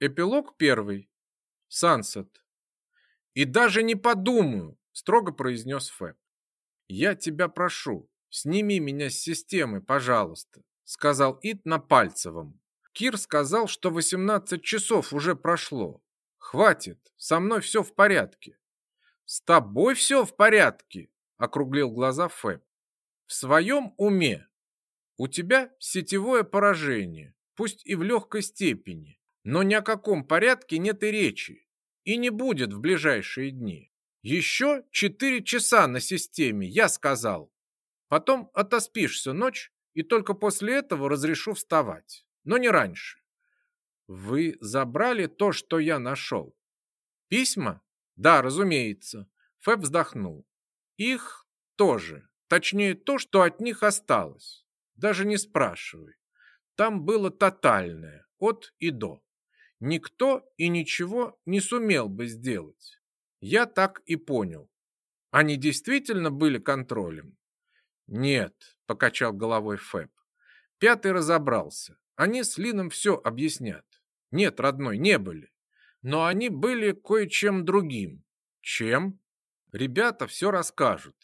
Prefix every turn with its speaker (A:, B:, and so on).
A: Эпилог первый. Сансет. «И даже не подумаю», — строго произнес Фэб. «Я тебя прошу, сними меня с системы, пожалуйста», — сказал Ит на Пальцевом. Кир сказал, что 18 часов уже прошло. Хватит, со мной все в порядке. С тобой все в порядке, округлил глаза Фэб. В своем уме. У тебя сетевое поражение, пусть и в легкой степени. Но ни о каком порядке нет и речи. И не будет в ближайшие дни. Еще четыре часа на системе, я сказал. Потом отоспишься ночь, и только после этого разрешу вставать. Но не раньше. Вы забрали то, что я нашел? Письма? Да, разумеется. Фэб вздохнул. Их тоже. Точнее, то, что от них осталось. Даже не спрашивай. Там было тотальное, от и до никто и ничего не сумел бы сделать. Я так и понял. Они действительно были контролем? Нет, покачал головой Фэб. Пятый разобрался. Они с Лином все объяснят. Нет, родной, не были. Но они были кое-чем другим. Чем? Ребята все расскажут.